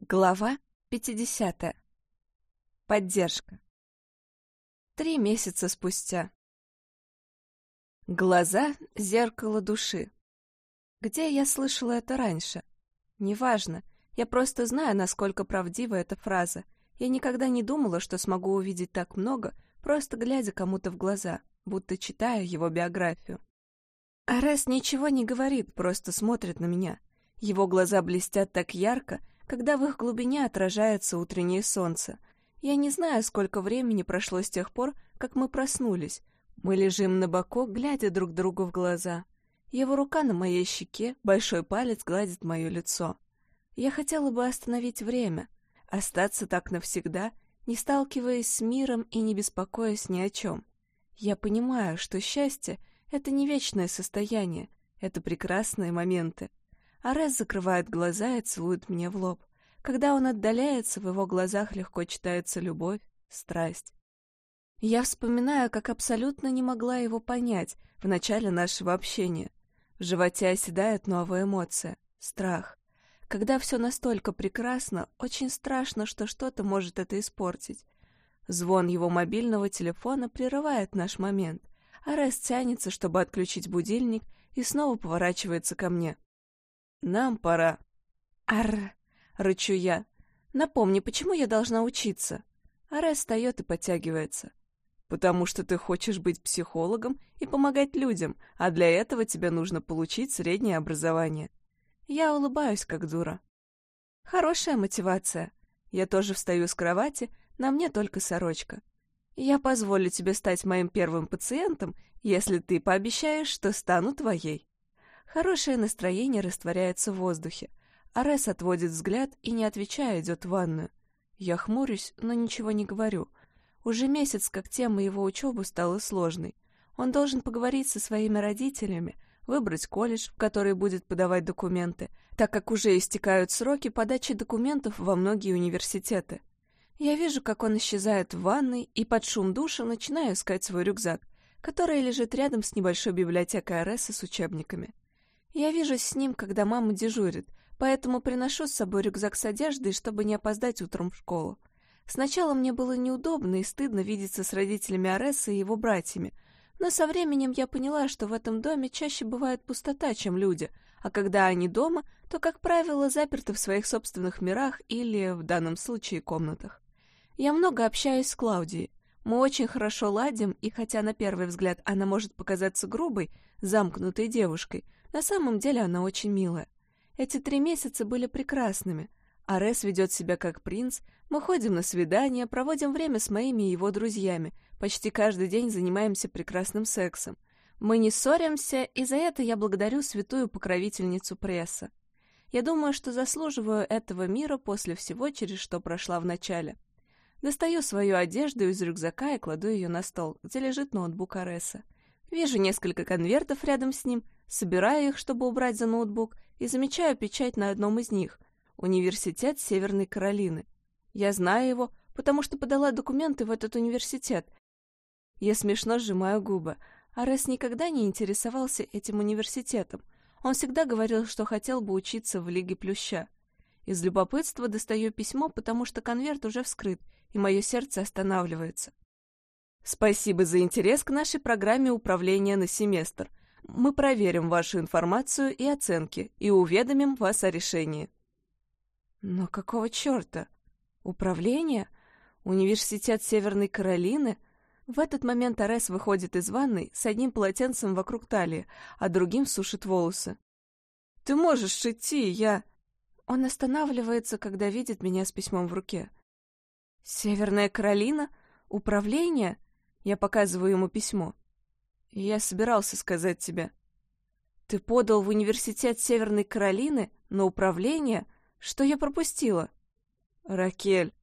Глава 50. Поддержка. Три месяца спустя. Глаза — зеркало души. Где я слышала это раньше? Неважно, я просто знаю, насколько правдива эта фраза. Я никогда не думала, что смогу увидеть так много, просто глядя кому-то в глаза, будто читаю его биографию. Арес ничего не говорит, просто смотрит на меня. Его глаза блестят так ярко, когда в их глубине отражается утреннее солнце. Я не знаю, сколько времени прошло с тех пор, как мы проснулись. Мы лежим на боку, глядя друг другу в глаза. Его рука на моей щеке, большой палец гладит мое лицо. Я хотела бы остановить время, остаться так навсегда, не сталкиваясь с миром и не беспокоясь ни о чем. Я понимаю, что счастье — это не вечное состояние, это прекрасные моменты. Арес закрывает глаза и целует мне в лоб. Когда он отдаляется, в его глазах легко читается любовь, страсть. Я вспоминаю, как абсолютно не могла его понять в начале нашего общения. В животе оседает новая эмоция — страх. Когда все настолько прекрасно, очень страшно, что что-то может это испортить. Звон его мобильного телефона прерывает наш момент. Арес тянется, чтобы отключить будильник, и снова поворачивается ко мне. Нам пора. Ар, рычу я. Напомни, почему я должна учиться? Арес встает и подтягивается. Потому что ты хочешь быть психологом и помогать людям, а для этого тебе нужно получить среднее образование. Я улыбаюсь, как дура. Хорошая мотивация. Я тоже встаю с кровати, на мне только сорочка. Я позволю тебе стать моим первым пациентом, если ты пообещаешь, что стану твоей. Хорошее настроение растворяется в воздухе. Арес отводит взгляд и, не отвечая, идет в ванную. Я хмурюсь, но ничего не говорю. Уже месяц, как тема его учебы стала сложной. Он должен поговорить со своими родителями, выбрать колледж, в который будет подавать документы, так как уже истекают сроки подачи документов во многие университеты. Я вижу, как он исчезает в ванной, и под шум душа начинаю искать свой рюкзак, который лежит рядом с небольшой библиотекой Ареса с учебниками. Я вижусь с ним, когда мама дежурит, поэтому приношу с собой рюкзак с одеждой, чтобы не опоздать утром в школу. Сначала мне было неудобно и стыдно видеться с родителями Ареса и его братьями, но со временем я поняла, что в этом доме чаще бывает пустота, чем люди, а когда они дома, то, как правило, заперты в своих собственных мирах или, в данном случае, комнатах. Я много общаюсь с Клаудией. Мы очень хорошо ладим, и хотя на первый взгляд она может показаться грубой, замкнутой девушкой, на самом деле она очень милая. Эти три месяца были прекрасными. Арес ведет себя как принц, мы ходим на свидания, проводим время с моими и его друзьями, почти каждый день занимаемся прекрасным сексом. Мы не ссоримся, и за это я благодарю святую покровительницу пресса. Я думаю, что заслуживаю этого мира после всего, через что прошла в начале. Достаю свою одежду из рюкзака и кладу ее на стол, где лежит ноутбук Ареса. Вижу несколько конвертов рядом с ним, собираю их, чтобы убрать за ноутбук, и замечаю печать на одном из них — Университет Северной Каролины. Я знаю его, потому что подала документы в этот университет. Я смешно сжимаю губы. Арес никогда не интересовался этим университетом. Он всегда говорил, что хотел бы учиться в Лиге Плюща. Из любопытства достаю письмо, потому что конверт уже вскрыт, и мое сердце останавливается. Спасибо за интерес к нашей программе управления на семестр. Мы проверим вашу информацию и оценки и уведомим вас о решении. Но какого черта? Управление? Университет Северной Каролины? В этот момент Арес выходит из ванной с одним полотенцем вокруг талии, а другим сушит волосы. «Ты можешь идти, я...» Он останавливается, когда видит меня с письмом в руке. «Северная Каролина? Управление?» Я показываю ему письмо. Я собирался сказать тебе. Ты подал в университет Северной Каролины на управление? Что я пропустила? Ракель.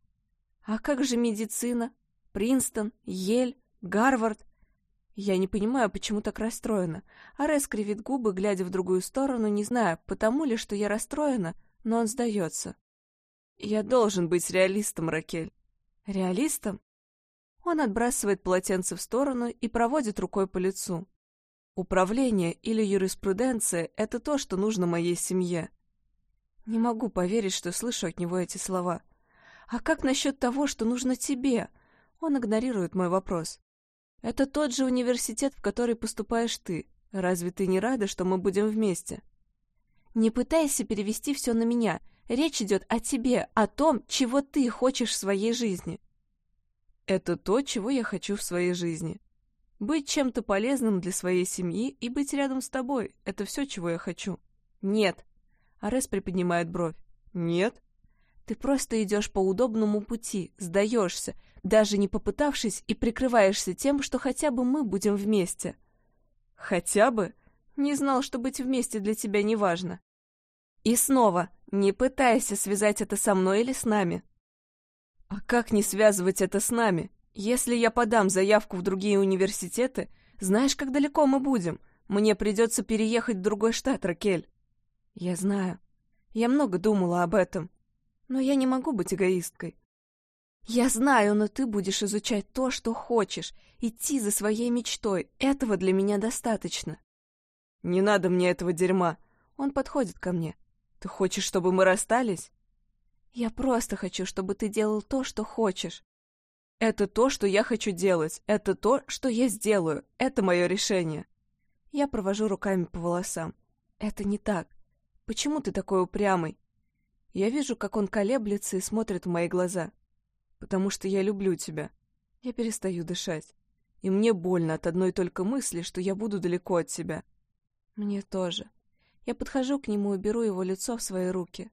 А как же медицина? Принстон, Ель, Гарвард? Я не понимаю, почему так расстроена. Арес кривит губы, глядя в другую сторону, не знаю, потому ли, что я расстроена, но он сдается. Я должен быть реалистом, Ракель. Реалистом? Он отбрасывает полотенце в сторону и проводит рукой по лицу. Управление или юриспруденция — это то, что нужно моей семье. Не могу поверить, что слышу от него эти слова. А как насчет того, что нужно тебе? Он игнорирует мой вопрос. Это тот же университет, в который поступаешь ты. Разве ты не рада, что мы будем вместе? Не пытайся перевести все на меня. Речь идет о тебе, о том, чего ты хочешь в своей жизни. Это то, чего я хочу в своей жизни. Быть чем-то полезным для своей семьи и быть рядом с тобой — это все, чего я хочу. Нет. Арес приподнимает бровь. Нет. Ты просто идешь по удобному пути, сдаешься, даже не попытавшись и прикрываешься тем, что хотя бы мы будем вместе. Хотя бы? Не знал, что быть вместе для тебя не важно. И снова, не пытайся связать это со мной или с нами. А как не связывать это с нами? Если я подам заявку в другие университеты, знаешь, как далеко мы будем? Мне придется переехать в другой штат, Ракель. Я знаю. Я много думала об этом. Но я не могу быть эгоисткой. Я знаю, но ты будешь изучать то, что хочешь, идти за своей мечтой. Этого для меня достаточно. Не надо мне этого дерьма. Он подходит ко мне. Ты хочешь, чтобы мы расстались? Я просто хочу, чтобы ты делал то, что хочешь. Это то, что я хочу делать. Это то, что я сделаю. Это мое решение. Я провожу руками по волосам. Это не так. Почему ты такой упрямый? Я вижу, как он колеблется и смотрит в мои глаза. Потому что я люблю тебя. Я перестаю дышать. И мне больно от одной только мысли, что я буду далеко от тебя. Мне тоже. Я подхожу к нему и беру его лицо в свои руки.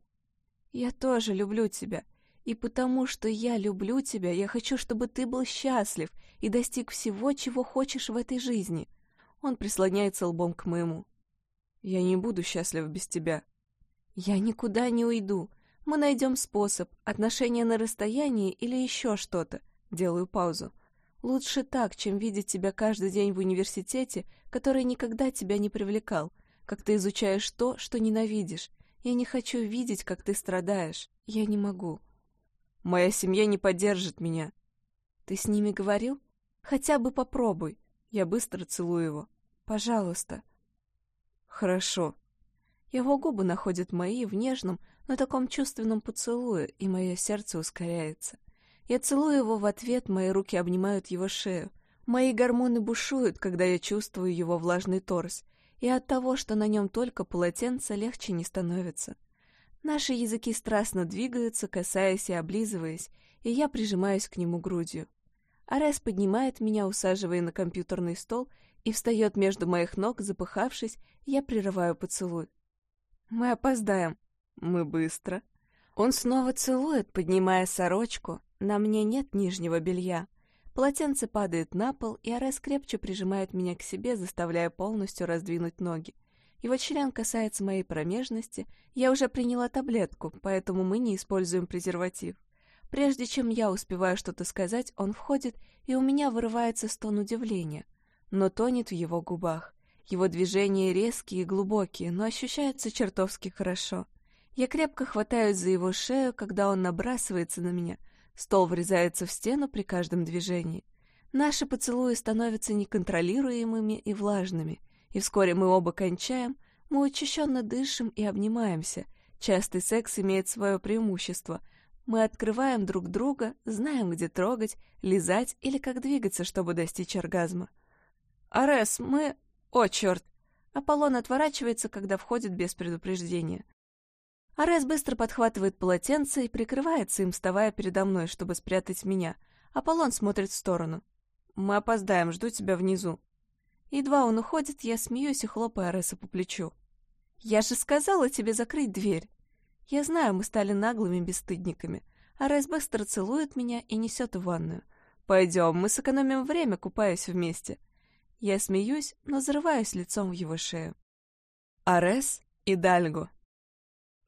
Я тоже люблю тебя. И потому что я люблю тебя, я хочу, чтобы ты был счастлив и достиг всего, чего хочешь в этой жизни. Он прислоняется лбом к моему. Я не буду счастлив без тебя. «Я никуда не уйду. Мы найдем способ, отношения на расстоянии или еще что-то». Делаю паузу. «Лучше так, чем видеть тебя каждый день в университете, который никогда тебя не привлекал, как ты изучаешь то, что ненавидишь. Я не хочу видеть, как ты страдаешь. Я не могу». «Моя семья не поддержит меня». «Ты с ними говорил? Хотя бы попробуй». Я быстро целую его. «Пожалуйста». «Хорошо», его губы находят мои в нежном, но таком чувственном поцелуе, и мое сердце ускоряется. Я целую его в ответ, мои руки обнимают его шею. Мои гормоны бушуют, когда я чувствую его влажный торс, и от того, что на нем только полотенце, легче не становится. Наши языки страстно двигаются, касаясь и облизываясь, и я прижимаюсь к нему грудью. Арес поднимает меня, усаживая на компьютерный стол, и встает между моих ног, запыхавшись, я прерываю поцелуй. Мы опоздаем. Мы быстро. Он снова целует, поднимая сорочку. На мне нет нижнего белья. Полотенце падает на пол, и Арес крепче прижимает меня к себе, заставляя полностью раздвинуть ноги. Его член касается моей промежности. Я уже приняла таблетку, поэтому мы не используем презерватив. Прежде чем я успеваю что-то сказать, он входит, и у меня вырывается стон удивления, но тонет в его губах. Его движения резкие и глубокие, но ощущаются чертовски хорошо. Я крепко хватаюсь за его шею, когда он набрасывается на меня. Стол врезается в стену при каждом движении. Наши поцелуи становятся неконтролируемыми и влажными, и вскоре мы оба кончаем, мы учащенно дышим и обнимаемся. Частый секс имеет свое преимущество. Мы открываем друг друга, знаем, где трогать, лизать или как двигаться, чтобы достичь оргазма. «Арес, мы...» «О, черт!» Аполлон отворачивается, когда входит без предупреждения. Арес быстро подхватывает полотенце и прикрывается им, вставая передо мной, чтобы спрятать меня. Аполлон смотрит в сторону. «Мы опоздаем, жду тебя внизу». Едва он уходит, я смеюсь и хлопаю Ареса по плечу. «Я же сказала тебе закрыть дверь!» Я знаю, мы стали наглыми бесстыдниками. Арес быстро целует меня и несет в ванную. «Пойдем, мы сэкономим время, купаясь вместе». Я смеюсь, но взрываюсь лицом в его шею. Арес и Дальго.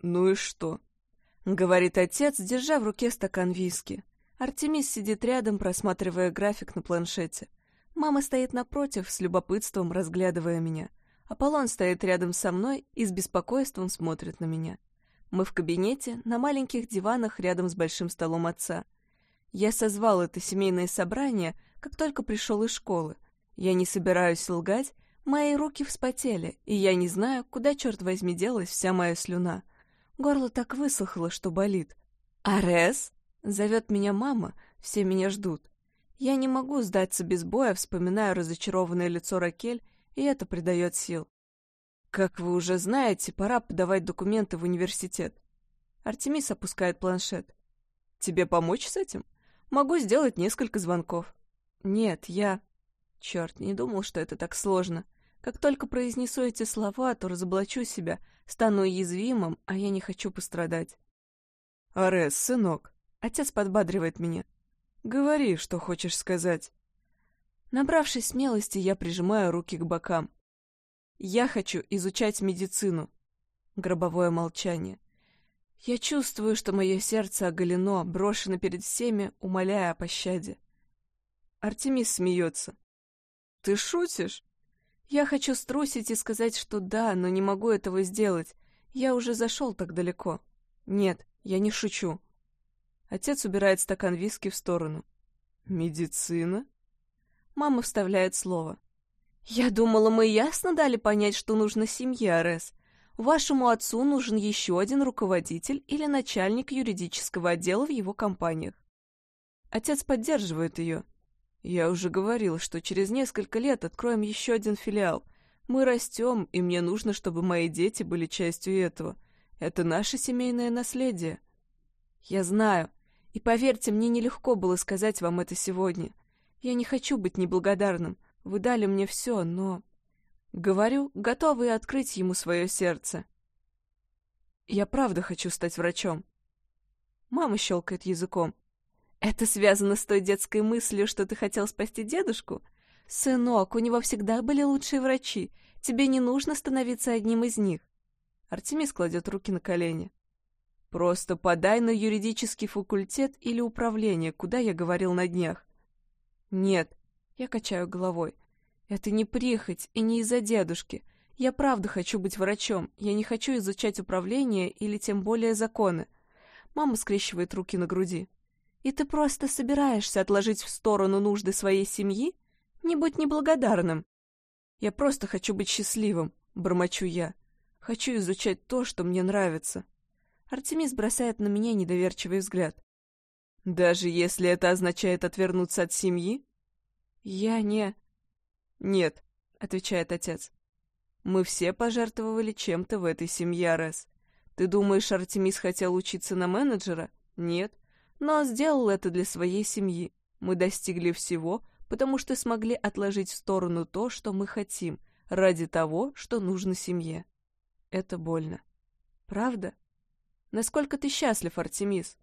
«Ну и что?» — говорит отец, держа в руке стакан виски. Артемис сидит рядом, просматривая график на планшете. Мама стоит напротив, с любопытством разглядывая меня. Аполлон стоит рядом со мной и с беспокойством смотрит на меня. Мы в кабинете, на маленьких диванах рядом с большим столом отца. Я созвал это семейное собрание, как только пришел из школы, я не собираюсь лгать, мои руки вспотели, и я не знаю, куда, черт возьми, делась вся моя слюна. Горло так высохло, что болит. «Арес?» — зовет меня мама, все меня ждут. Я не могу сдаться без боя, вспоминаю разочарованное лицо Ракель, и это придает сил. Как вы уже знаете, пора подавать документы в университет. Артемис опускает планшет. Тебе помочь с этим? Могу сделать несколько звонков. Нет, я... Черт, не думал, что это так сложно. Как только произнесу эти слова, то разоблачу себя, стану уязвимым, а я не хочу пострадать. Арес, сынок, отец подбадривает меня. Говори, что хочешь сказать. Набравшись смелости, я прижимаю руки к бокам. Я хочу изучать медицину. Гробовое молчание. Я чувствую, что мое сердце оголено, брошено перед всеми, умоляя о пощаде. Артемис смеется. Ты шутишь? Я хочу струсить и сказать, что да, но не могу этого сделать. Я уже зашел так далеко. Нет, я не шучу. Отец убирает стакан виски в сторону. «Медицина?» Мама вставляет слово. «Я думала, мы ясно дали понять, что нужно семье, Арес. Вашему отцу нужен еще один руководитель или начальник юридического отдела в его компаниях». Отец поддерживает ее. «Я уже говорил, что через несколько лет откроем еще один филиал. Мы растем, и мне нужно, чтобы мои дети были частью этого. Это наше семейное наследие». «Я знаю», и поверьте, мне нелегко было сказать вам это сегодня. Я не хочу быть неблагодарным. Вы дали мне все, но... Говорю, готовы открыть ему свое сердце. Я правда хочу стать врачом. Мама щелкает языком. Это связано с той детской мыслью, что ты хотел спасти дедушку? Сынок, у него всегда были лучшие врачи. Тебе не нужно становиться одним из них. Артемис кладет руки на колени. Просто подай на юридический факультет или управление, куда я говорил на днях. Нет, я качаю головой. Это не прихоть и не из-за дедушки. Я правда хочу быть врачом. Я не хочу изучать управление или тем более законы. Мама скрещивает руки на груди. И ты просто собираешься отложить в сторону нужды своей семьи? Не будь неблагодарным. Я просто хочу быть счастливым, бормочу я. Хочу изучать то, что мне нравится. Артемис бросает на меня недоверчивый взгляд. «Даже если это означает отвернуться от семьи?» «Я не...» «Нет», — отвечает отец. «Мы все пожертвовали чем-то в этой семье, Арес. Ты думаешь, Артемис хотел учиться на менеджера? Нет. Но сделал это для своей семьи. Мы достигли всего, потому что смогли отложить в сторону то, что мы хотим, ради того, что нужно семье. Это больно. Правда?» Насколько ты счастлив, Артемис?»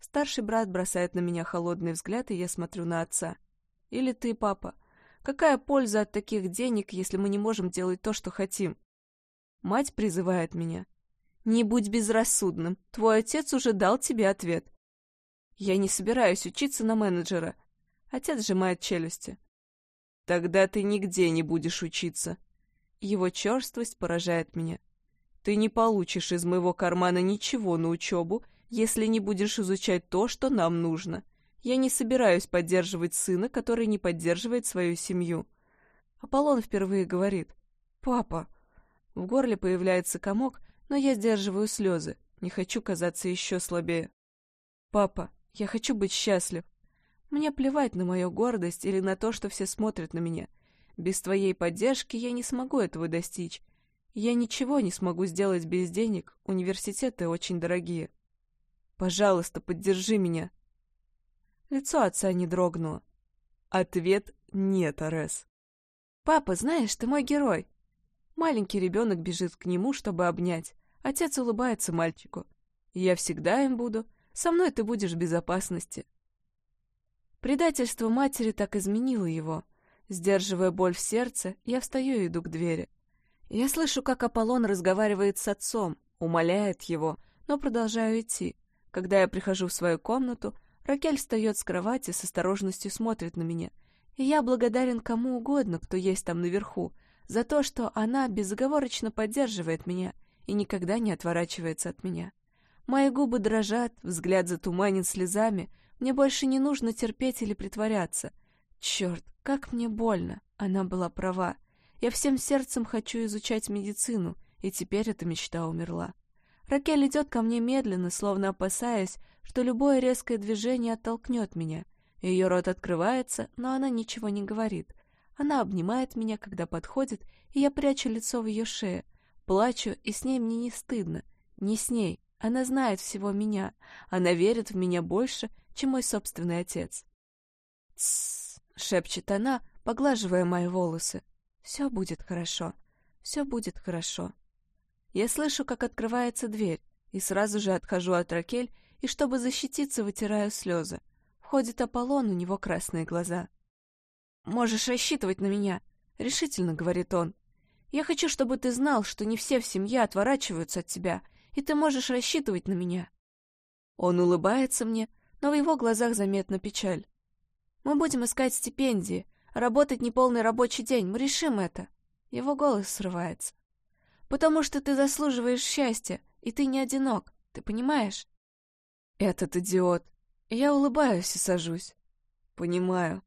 Старший брат бросает на меня холодный взгляд, и я смотрю на отца. «Или ты, папа? Какая польза от таких денег, если мы не можем делать то, что хотим?» Мать призывает меня. «Не будь безрассудным. Твой отец уже дал тебе ответ». «Я не собираюсь учиться на менеджера». Отец сжимает челюсти. «Тогда ты нигде не будешь учиться». Его черствость поражает меня. Ты не получишь из моего кармана ничего на учебу, если не будешь изучать то, что нам нужно. Я не собираюсь поддерживать сына, который не поддерживает свою семью. Аполлон впервые говорит «Папа». В горле появляется комок, но я сдерживаю слезы, не хочу казаться еще слабее. «Папа, я хочу быть счастлив. Мне плевать на мою гордость или на то, что все смотрят на меня. Без твоей поддержки я не смогу этого достичь, я ничего не смогу сделать без денег, университеты очень дорогие. Пожалуйста, поддержи меня. Лицо отца не дрогнуло. Ответ нет, Арес. Папа, знаешь, ты мой герой. Маленький ребенок бежит к нему, чтобы обнять. Отец улыбается мальчику. Я всегда им буду. Со мной ты будешь в безопасности. Предательство матери так изменило его. Сдерживая боль в сердце, я встаю и иду к двери. Я слышу, как Аполлон разговаривает с отцом, умоляет его, но продолжаю идти. Когда я прихожу в свою комнату, Ракель встает с кровати, с осторожностью смотрит на меня. И я благодарен кому угодно, кто есть там наверху, за то, что она безоговорочно поддерживает меня и никогда не отворачивается от меня. Мои губы дрожат, взгляд затуманен слезами, мне больше не нужно терпеть или притворяться. Черт, как мне больно, она была права. Я всем сердцем хочу изучать медицину, и теперь эта мечта умерла. Ракель идет ко мне медленно, словно опасаясь, что любое резкое движение оттолкнет меня. Ее рот открывается, но она ничего не говорит. Она обнимает меня, когда подходит, и я прячу лицо в ее шее. Плачу, и с ней мне не стыдно. Не с ней. Она знает всего меня. Она верит в меня больше, чем мой собственный отец. «Тссс», — шепчет она, поглаживая мои волосы. «Все будет хорошо. Все будет хорошо». Я слышу, как открывается дверь, и сразу же отхожу от Ракель, и, чтобы защититься, вытираю слезы. Входит Аполлон, у него красные глаза. «Можешь рассчитывать на меня», — решительно говорит он. «Я хочу, чтобы ты знал, что не все в семье отворачиваются от тебя, и ты можешь рассчитывать на меня». Он улыбается мне, но в его глазах заметна печаль. «Мы будем искать стипендии, работать неполный рабочий день, мы решим это». Его голос срывается. Потому что ты заслуживаешь счастья, и ты не одинок, ты понимаешь? Этот идиот. Я улыбаюсь и сажусь. Понимаю.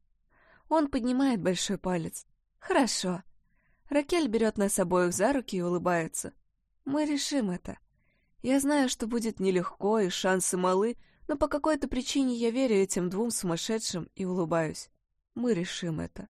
Он поднимает большой палец. Хорошо. Ракель берет нас обоих за руки и улыбается. Мы решим это. Я знаю, что будет нелегко и шансы малы, но по какой-то причине я верю этим двум сумасшедшим и улыбаюсь. Мы решим это.